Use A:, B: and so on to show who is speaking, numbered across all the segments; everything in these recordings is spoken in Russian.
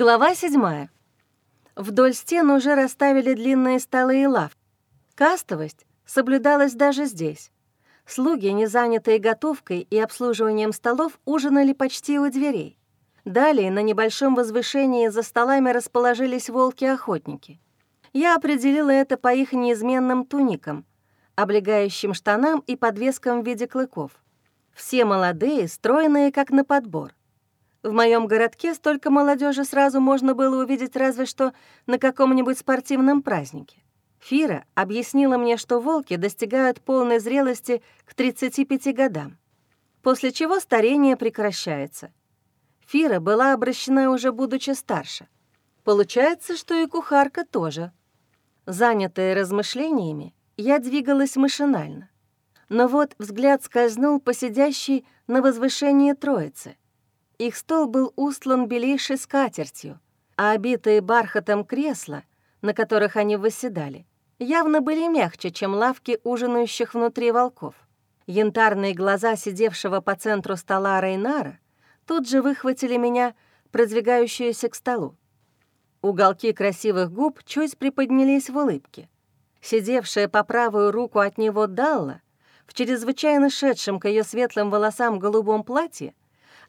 A: Глава седьмая. Вдоль стен уже расставили длинные столы и лавки. Кастовость соблюдалась даже здесь. Слуги, не занятые готовкой и обслуживанием столов, ужинали почти у дверей. Далее на небольшом возвышении за столами расположились волки-охотники. Я определила это по их неизменным туникам, облегающим штанам и подвескам в виде клыков. Все молодые, стройные, как на подбор. В моем городке столько молодежи сразу можно было увидеть разве что на каком-нибудь спортивном празднике. Фира объяснила мне, что волки достигают полной зрелости к 35 годам, после чего старение прекращается. Фира была обращена уже будучи старше. Получается, что и кухарка тоже. Занятая размышлениями, я двигалась машинально. Но вот взгляд скользнул по сидящей на возвышении троицы — их стол был устлан белейшей скатертью, а обитые бархатом кресла, на которых они восседали, явно были мягче, чем лавки ужинающих внутри волков. Янтарные глаза сидевшего по центру стола Рейнара тут же выхватили меня, продвигающуюся к столу. Уголки красивых губ чуть приподнялись в улыбке. Сидевшая по правую руку от него Далла, в чрезвычайно шедшем к ее светлым волосам голубом платье,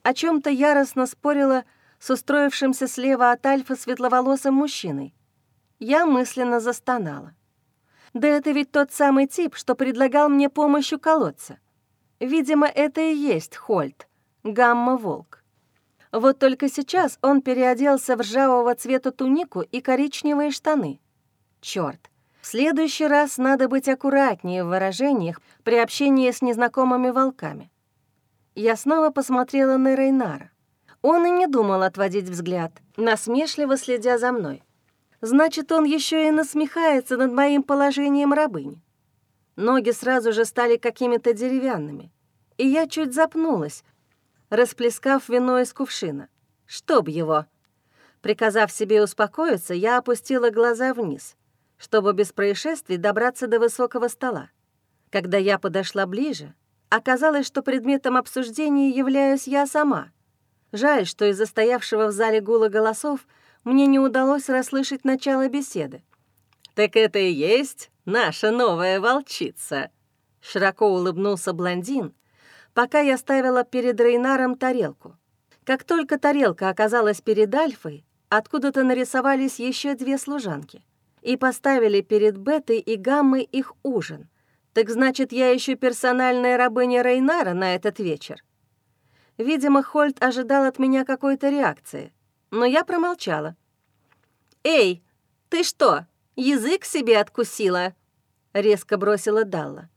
A: о чем то яростно спорила с устроившимся слева от Альфа светловолосым мужчиной. Я мысленно застонала. Да это ведь тот самый тип, что предлагал мне помощь у колодца. Видимо, это и есть Хольт, гамма-волк. Вот только сейчас он переоделся в ржавого цвета тунику и коричневые штаны. Чёрт, в следующий раз надо быть аккуратнее в выражениях при общении с незнакомыми волками. Я снова посмотрела на Рейнара. Он и не думал отводить взгляд, насмешливо следя за мной. Значит, он еще и насмехается над моим положением рабыни. Ноги сразу же стали какими-то деревянными, и я чуть запнулась, расплескав вино из кувшина. Чтоб его! Приказав себе успокоиться, я опустила глаза вниз, чтобы без происшествий добраться до высокого стола. Когда я подошла ближе, Оказалось, что предметом обсуждения являюсь я сама. Жаль, что из-за стоявшего в зале гула голосов мне не удалось расслышать начало беседы. «Так это и есть наша новая волчица!» Широко улыбнулся блондин, пока я ставила перед Рейнаром тарелку. Как только тарелка оказалась перед Альфой, откуда-то нарисовались еще две служанки и поставили перед Бетой и Гаммой их ужин — так значит, я еще персональная рабыня Рейнара на этот вечер. Видимо, Хольт ожидал от меня какой-то реакции, но я промолчала. «Эй, ты что, язык себе откусила?» — резко бросила Далла.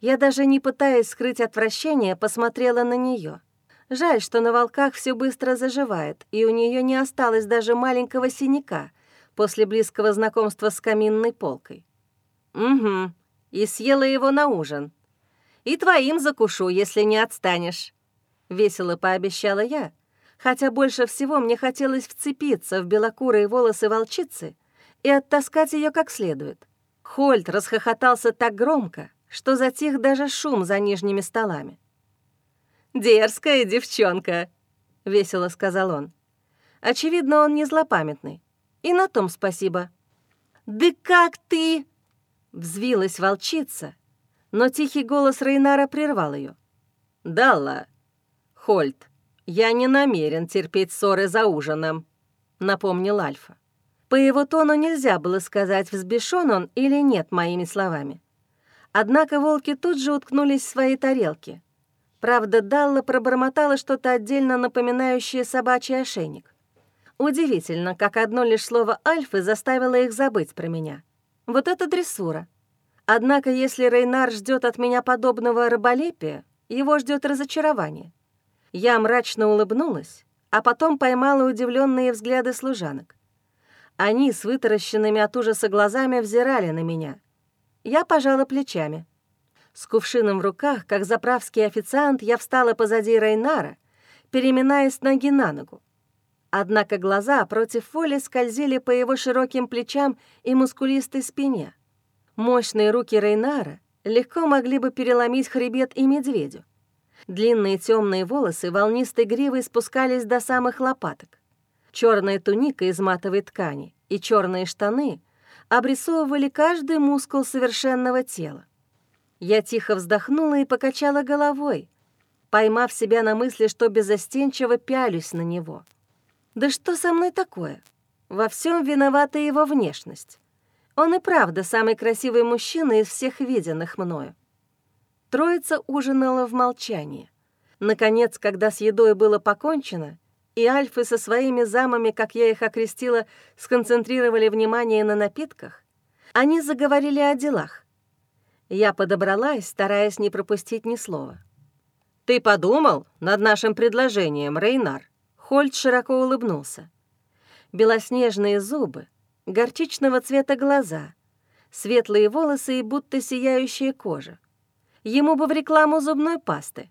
A: Я даже не пытаясь скрыть отвращение, посмотрела на нее. Жаль, что на волках все быстро заживает, и у нее не осталось даже маленького синяка после близкого знакомства с каминной полкой. «Угу», и съела его на ужин. И твоим закушу, если не отстанешь», — весело пообещала я, хотя больше всего мне хотелось вцепиться в белокурые волосы волчицы и оттаскать ее как следует. Хольт расхохотался так громко, что затих даже шум за нижними столами. «Дерзкая девчонка», — весело сказал он. Очевидно, он не злопамятный. И на том спасибо. «Да как ты...» Взвилась волчица, но тихий голос Рейнара прервал ее. «Далла, Хольт, я не намерен терпеть ссоры за ужином», — напомнил Альфа. По его тону нельзя было сказать, взбешен он или нет моими словами. Однако волки тут же уткнулись в свои тарелки. Правда, Далла пробормотала что-то отдельно напоминающее собачий ошейник. Удивительно, как одно лишь слово Альфы заставило их забыть про меня. Вот это дрессура. Однако, если Рейнар ждет от меня подобного рыболепия, его ждет разочарование. Я мрачно улыбнулась, а потом поймала удивленные взгляды служанок. Они с вытаращенными от ужаса глазами взирали на меня. Я пожала плечами. С кувшином в руках, как заправский официант, я встала позади Рейнара, переминаясь ноги на ногу. Однако глаза против воли скользили по его широким плечам и мускулистой спине. Мощные руки Рейнара легко могли бы переломить хребет и медведю. Длинные темные волосы волнистой гривой спускались до самых лопаток. Черная туника из матовой ткани и черные штаны обрисовывали каждый мускул совершенного тела. Я тихо вздохнула и покачала головой, поймав себя на мысли, что безостенчиво пялюсь на него. Да что со мной такое? Во всем виновата его внешность. Он и правда самый красивый мужчина из всех виденных мною. Троица ужинала в молчании. Наконец, когда с едой было покончено, и альфы со своими замами, как я их окрестила, сконцентрировали внимание на напитках, они заговорили о делах. Я подобралась, стараясь не пропустить ни слова. «Ты подумал над нашим предложением, Рейнар?» Хольт широко улыбнулся. Белоснежные зубы, горчичного цвета глаза, светлые волосы и будто сияющая кожа. Ему бы в рекламу зубной пасты.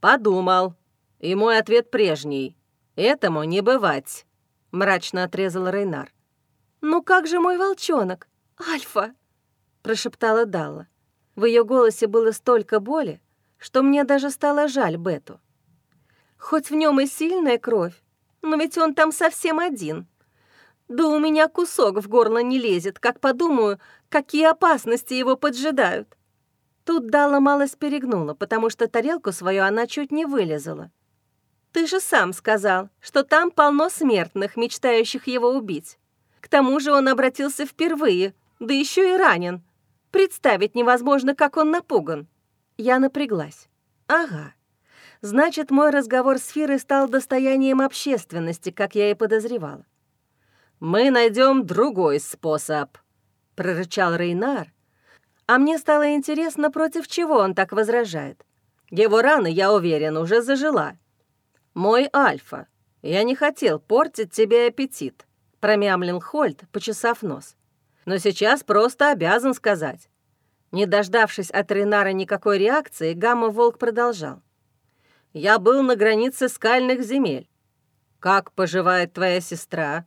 A: «Подумал. И мой ответ прежний. Этому не бывать», — мрачно отрезал Рейнар. «Ну как же мой волчонок? Альфа!» — прошептала Далла. В ее голосе было столько боли, что мне даже стало жаль Бету. «Хоть в нем и сильная кровь, но ведь он там совсем один. Да у меня кусок в горло не лезет, как подумаю, какие опасности его поджидают. Тут Дала малость перегнула, потому что тарелку свою она чуть не вылезала. «Ты же сам сказал, что там полно смертных, мечтающих его убить. К тому же он обратился впервые, да еще и ранен. Представить невозможно, как он напуган». Я напряглась. «Ага. Значит, мой разговор с Фирой стал достоянием общественности, как я и подозревала. «Мы найдем другой способ», — прорычал Рейнар, а мне стало интересно, против чего он так возражает. Его рана, я уверен, уже зажила. «Мой Альфа, я не хотел портить тебе аппетит», — промямлил Хольт, почесав нос. «Но сейчас просто обязан сказать». Не дождавшись от Рейнара никакой реакции, Гамма-Волк продолжал. «Я был на границе скальных земель. Как поживает твоя сестра?»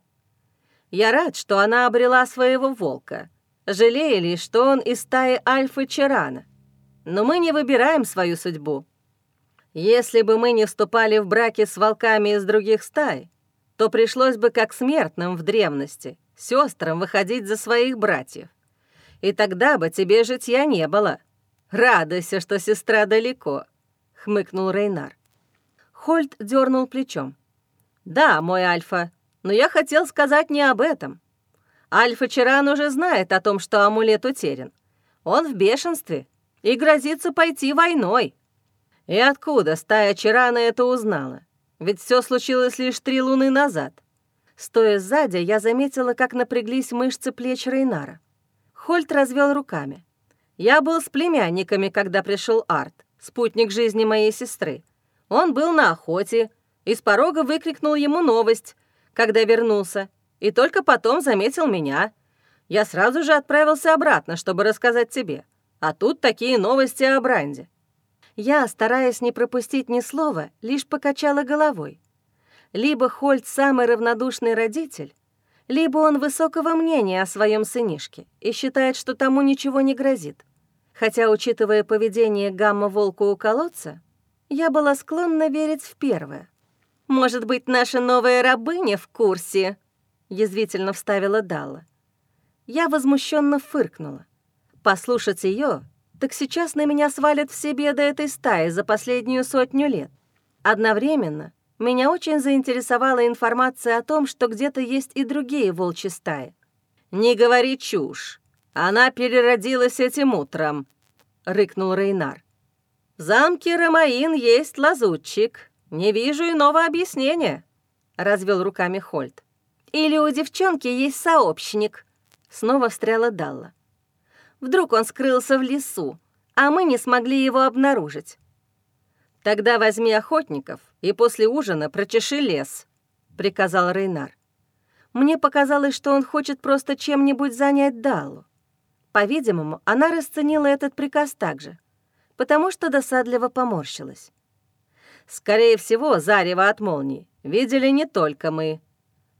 A: «Я рад, что она обрела своего волка», жалея лишь, что он из стаи Альфы Чарана. Но мы не выбираем свою судьбу. Если бы мы не вступали в браки с волками из других стай, то пришлось бы как смертным в древности, сестрам выходить за своих братьев. И тогда бы тебе житья не было. Радуйся, что сестра далеко», — хмыкнул Рейнар. Хольт дернул плечом. «Да, мой Альфа, но я хотел сказать не об этом. Альфа-Чаран уже знает о том, что амулет утерян. Он в бешенстве и грозится пойти войной. И откуда стая Чарана это узнала? Ведь все случилось лишь три луны назад. Стоя сзади, я заметила, как напряглись мышцы плеч Рейнара. Хольт развел руками. Я был с племянниками, когда пришел Арт, спутник жизни моей сестры. Он был на охоте, и с порога выкрикнул ему новость, когда вернулся, и только потом заметил меня. Я сразу же отправился обратно, чтобы рассказать тебе. А тут такие новости о Бранде». Я, стараясь не пропустить ни слова, лишь покачала головой. Либо Хольт самый равнодушный родитель, либо он высокого мнения о своем сынишке и считает, что тому ничего не грозит. Хотя, учитывая поведение гамма-волка у колодца, я была склонна верить в первое. «Может быть, наша новая рабыня в курсе?» — язвительно вставила Далла. Я возмущенно фыркнула. Послушать ее, так сейчас на меня свалят все беды этой стаи за последнюю сотню лет. Одновременно меня очень заинтересовала информация о том, что где-то есть и другие волчьи стаи. «Не говори чушь. Она переродилась этим утром», — рыкнул Рейнар. «В замке Ромаин есть лазутчик. Не вижу иного объяснения», — развел руками Хольт. Или у девчонки есть сообщник?» Снова встряла Далла. «Вдруг он скрылся в лесу, а мы не смогли его обнаружить». «Тогда возьми охотников и после ужина прочеши лес», — приказал Рейнар. Мне показалось, что он хочет просто чем-нибудь занять Даллу. По-видимому, она расценила этот приказ так же, потому что досадливо поморщилась. «Скорее всего, зарево от молнии видели не только мы»,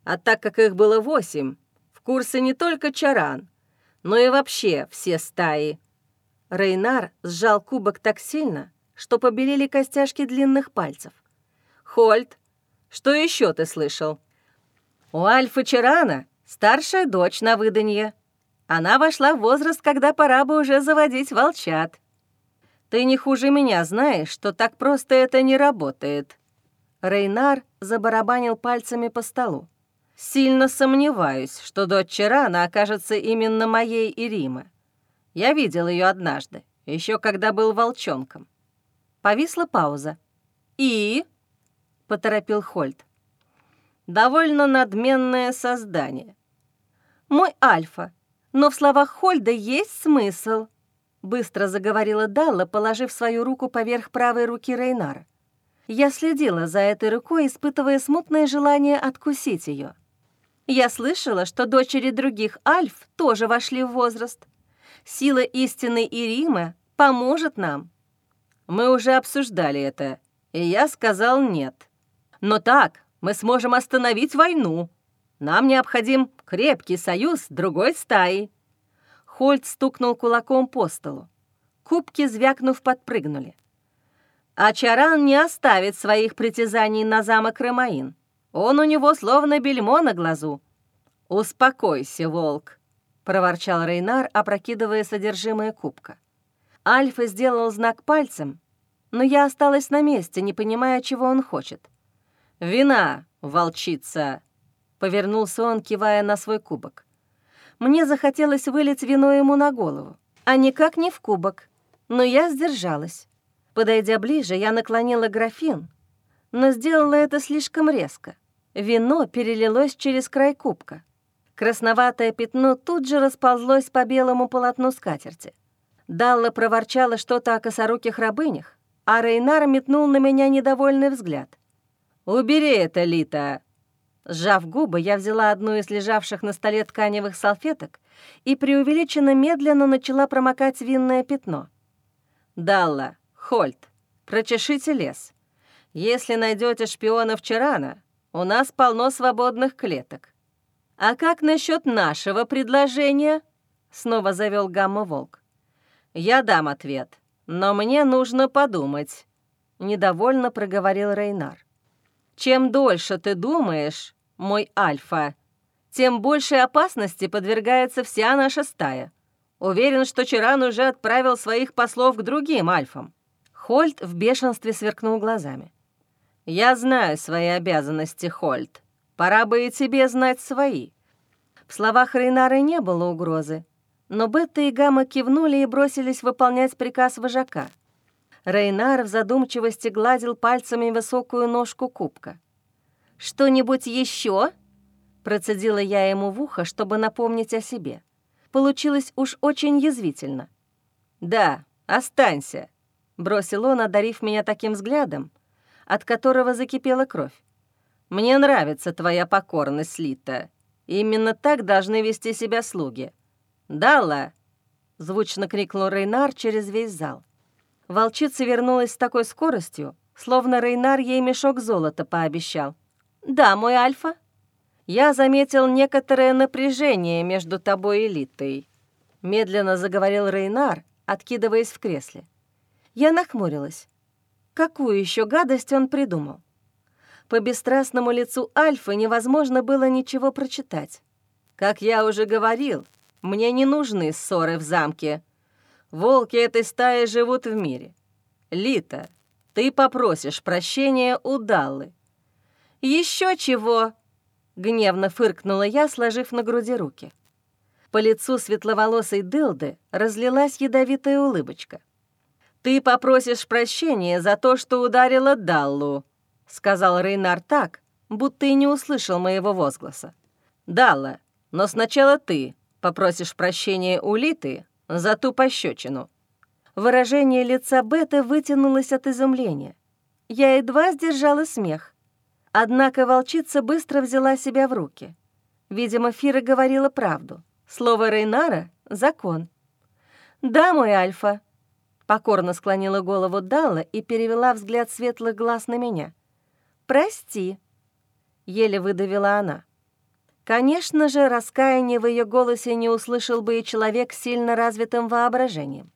A: а так как их было восемь, в курсе не только Чаран, но и вообще все стаи. Рейнар сжал кубок так сильно, что побелели костяшки длинных пальцев. «Хольт, что еще ты слышал?» У Альфы Чарана старшая дочь на выданье. Она вошла в возраст, когда пора бы уже заводить волчат. Ты не хуже меня знаешь, что так просто это не работает». Рейнар забарабанил пальцами по столу. «Сильно сомневаюсь, что дочь Чарана окажется именно моей Ирима. Я видел ее однажды, еще когда был волчонком». Повисла пауза. «И?» — поторопил Хольт. «Довольно надменное создание. Мой Альфа, но в словах Хольда есть смысл», — быстро заговорила Далла, положив свою руку поверх правой руки Рейнара. Я следила за этой рукой, испытывая смутное желание откусить ее. Я слышала, что дочери других Альф тоже вошли в возраст. Сила истины Ирима поможет нам. Мы уже обсуждали это, и я сказал нет. Но так мы сможем остановить войну. Нам необходим крепкий союз другой стаи». Хольт стукнул кулаком по столу. Кубки, звякнув, подпрыгнули. А Чаран не оставит своих притязаний на замок Ромаин. Он у него словно бельмо на глазу. «Успокойся, волк», — проворчал Рейнар, опрокидывая содержимое кубка. Альфа сделал знак пальцем, но я осталась на месте, не понимая, чего он хочет. «Вина, волчица!» — повернулся он, кивая на свой кубок. Мне захотелось вылить вино ему на голову, а никак не в кубок, но я сдержалась. Подойдя ближе, я наклонила графин, но сделала это слишком резко. Вино перелилось через край кубка. Красноватое пятно тут же расползлось по белому полотну скатерти. Далла проворчала что-то о косоруких рабынях, а Рейнар метнул на меня недовольный взгляд. «Убери это, Лита!» Сжав губы, я взяла одну из лежавших на столе тканевых салфеток и преувеличенно медленно начала промокать винное пятно. «Далла, Хольт, прочешите лес. Если найдете шпионов Чарана, у нас полно свободных клеток. А как насчет нашего предложения?» Снова завел гамма-волк. «Я дам ответ, но мне нужно подумать», — недовольно проговорил Рейнар. «Чем дольше ты думаешь, мой Альфа, тем большей опасности подвергается вся наша стая. Уверен, что Чаран уже отправил своих послов к другим Альфам». Хольт в бешенстве сверкнул глазами. «Я знаю свои обязанности, Хольт. Пора бы и тебе знать свои». В словах Рейнара не было угрозы, но Бетта и Гамма кивнули и бросились выполнять приказ вожака. Рейнар в задумчивости гладил пальцами высокую ножку кубка. «Что-нибудь еще? Процедила я ему в ухо, чтобы напомнить о себе. Получилось уж очень язвительно. «Да, останься», — бросил он, одарив меня таким взглядом, от которого закипела кровь. «Мне нравится твоя покорность, Лита. Именно так должны вести себя слуги. «Далла!» — звучно крикнул Рейнар через весь зал. Волчица вернулась с такой скоростью, словно Рейнар ей мешок золота пообещал. «Да, мой Альфа?» «Я заметил некоторое напряжение между тобой и Литой», — медленно заговорил Рейнар, откидываясь в кресле. Я нахмурилась. Какую еще гадость он придумал? По бесстрастному лицу Альфы невозможно было ничего прочитать. Как я уже говорил, мне не нужны ссоры в замке. Волки этой стаи живут в мире. Лита, ты попросишь прощения у Даллы. Еще чего?» — гневно фыркнула я, сложив на груди руки. По лицу светловолосой Дылды разлилась ядовитая улыбочка. «Ты попросишь прощения за то, что ударила Даллу», — сказал Рейнар так, будто и не услышал моего возгласа. «Далла, но сначала ты попросишь прощения у Литы за ту пощечину». Выражение лица Бета вытянулось от изумления. Я едва сдержала смех. Однако волчица быстро взяла себя в руки. Видимо, Фира говорила правду. Слово Рейнара — закон. «Да, мой Альфа», — покорно склонила голову Далла и перевела взгляд светлых глаз на меня. «Прости», — еле выдавила она. Конечно же, раскаяния в ее голосе не услышал бы и человек с сильно развитым воображением.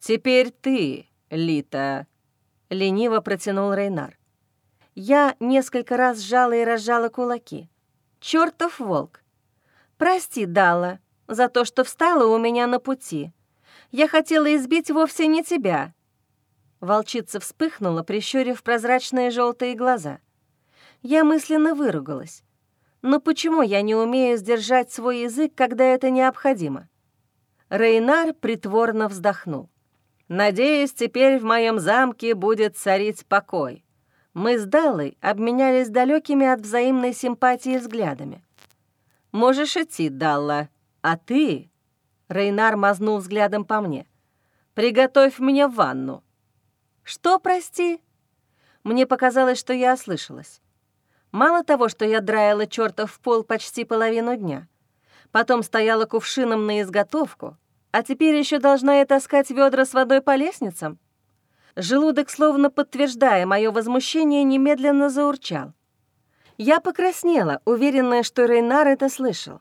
A: «Теперь ты, Лита», — лениво протянул Рейнар. Я несколько раз сжала и разжала кулаки. Чёртов волк! Прости, Далла, за то, что встала у меня на пути. Я хотела избить вовсе не тебя». Волчица вспыхнула, прищурив прозрачные желтые глаза. Я мысленно выругалась. Но почему я не умею сдержать свой язык, когда это необходимо? Рейнар притворно вздохнул. «Надеюсь, теперь в моем замке будет царить покой». Мы с Даллой обменялись далекими от взаимной симпатии взглядами. «Можешь идти, Далла, а ты...» Рейнар мазнул взглядом по мне. «Приготовь мне ванну». «Что, прости?» Мне показалось, что я ослышалась. Мало того, что я драила чертов пол почти половину дня, потом стояла кувшином на изготовку, а теперь еще должна я таскать ведра с водой по лестницам? Желудок, словно подтверждая мое возмущение, немедленно заурчал. Я покраснела, уверенная, что Рейнар это слышал.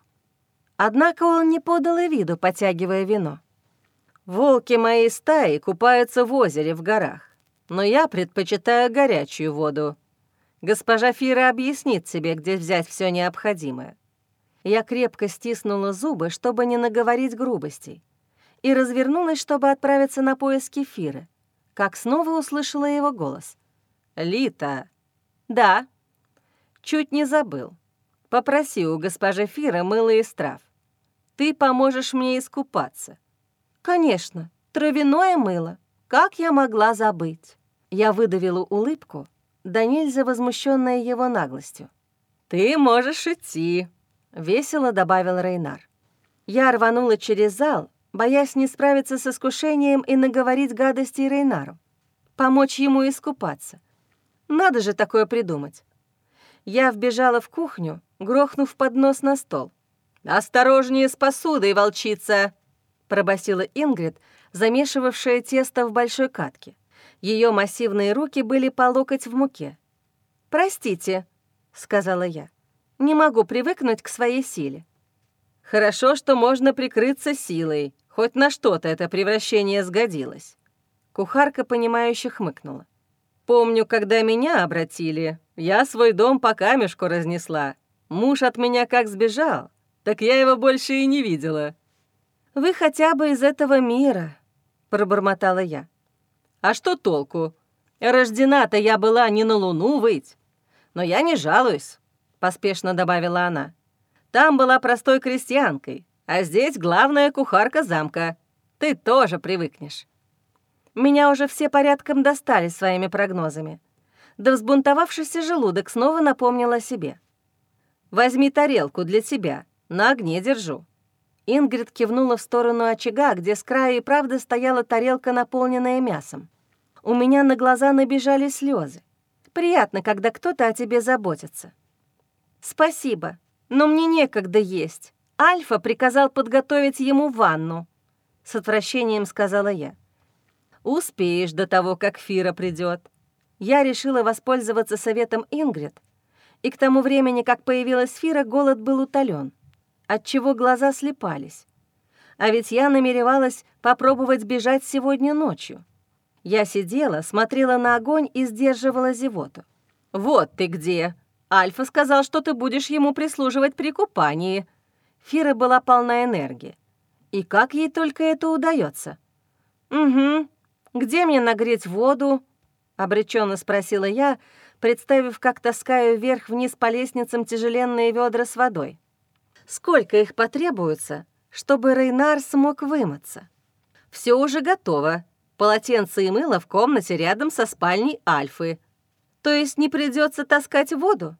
A: Однако он не подал и виду, потягивая вино. «Волки моей стаи купаются в озере в горах, но я предпочитаю горячую воду. Госпожа Фира объяснит тебе, где взять все необходимое». Я крепко стиснула зубы, чтобы не наговорить грубостей, и развернулась, чтобы отправиться на поиски Фиры, как снова услышала его голос. «Лита!» «Да», Чуть не забыл. Попроси у госпожи Фира мыло из трав. Ты поможешь мне искупаться. Конечно, травяное мыло. Как я могла забыть? Я выдавила улыбку, да нельзя возмущенная его наглостью. «Ты можешь идти», — весело добавил Рейнар. Я рванула через зал, боясь не справиться с искушением и наговорить гадости Рейнару. Помочь ему искупаться. Надо же такое придумать я вбежала в кухню, грохнув поднос на стол. «Осторожнее с посудой, волчица!» — пробасила Ингрид, замешивавшая тесто в большой катке. Ее массивные руки были по локоть в муке. «Простите», — сказала я, — «не могу привыкнуть к своей силе». «Хорошо, что можно прикрыться силой. Хоть на что-то это превращение сгодилось». Кухарка, понимающе хмыкнула. «Помню, когда меня обратили, я свой дом по камешку разнесла. Муж от меня как сбежал, так я его больше и не видела». «Вы хотя бы из этого мира», — пробормотала я. «А что толку? Рождена-то я была не на Луну выть. Но я не жалуюсь», — поспешно добавила она. «Там была простой крестьянкой, а здесь главная кухарка замка. Ты тоже привыкнешь». Меня уже все порядком достали своими прогнозами да взбунтовавшийся желудок снова напомнил о себе. «Возьми тарелку для себя, на огне держу». Ингрид кивнула в сторону очага, где с края и правда стояла тарелка, наполненная мясом. У меня на глаза набежали слезы. Приятно, когда кто-то о тебе заботится. «Спасибо, но мне некогда есть. Альфа приказал подготовить ему ванну», — с отвращением сказала я. «Успеешь до того, как Фира придет я решила воспользоваться советом Ингрид, и к тому времени, как появилась Фира, голод был утолен, отчего глаза слепались. А ведь я намеревалась попробовать бежать сегодня ночью. Я сидела, смотрела на огонь и сдерживала зевоту. «Вот ты где! Альфа сказал, что ты будешь ему прислуживать при купании». Фира была полна энергии. И как ей только это удается? «Угу. Где мне нагреть воду?» обреченно спросила я, представив, как таскаю вверх-вниз по лестницам тяжеленные ведра с водой. Сколько их потребуется, чтобы Рейнар смог вымыться? Все уже готово. Полотенце и мыло в комнате рядом со спальней Альфы. То есть не придется таскать воду?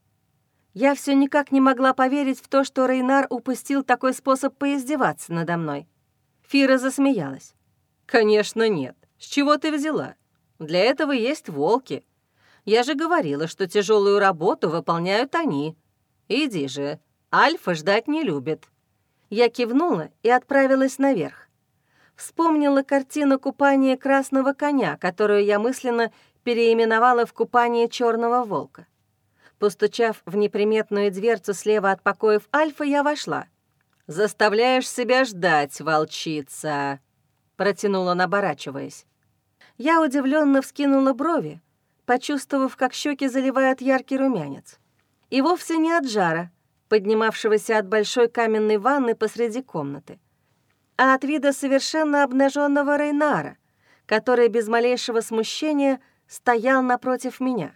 A: Я все никак не могла поверить в то, что Рейнар упустил такой способ поиздеваться надо мной. Фира засмеялась. «Конечно нет. С чего ты взяла? Для этого есть волки. Я же говорила, что тяжелую работу выполняют они. Иди же, Альфа ждать не любит». Я кивнула и отправилась наверх. Вспомнила картину купания красного коня, которую я мысленно переименовала в купание черного волка. Постучав в неприметную дверцу слева от покоев Альфа, я вошла. «Заставляешь себя ждать, волчица!» — протянула, оборачиваясь. Я удивленно вскинула брови, почувствовав, как щеки заливают яркий румянец. И вовсе не от жара, поднимавшегося от большой каменной ванны посреди комнаты, а от вида совершенно обнаженного Рейнара, который без малейшего смущения стоял напротив меня.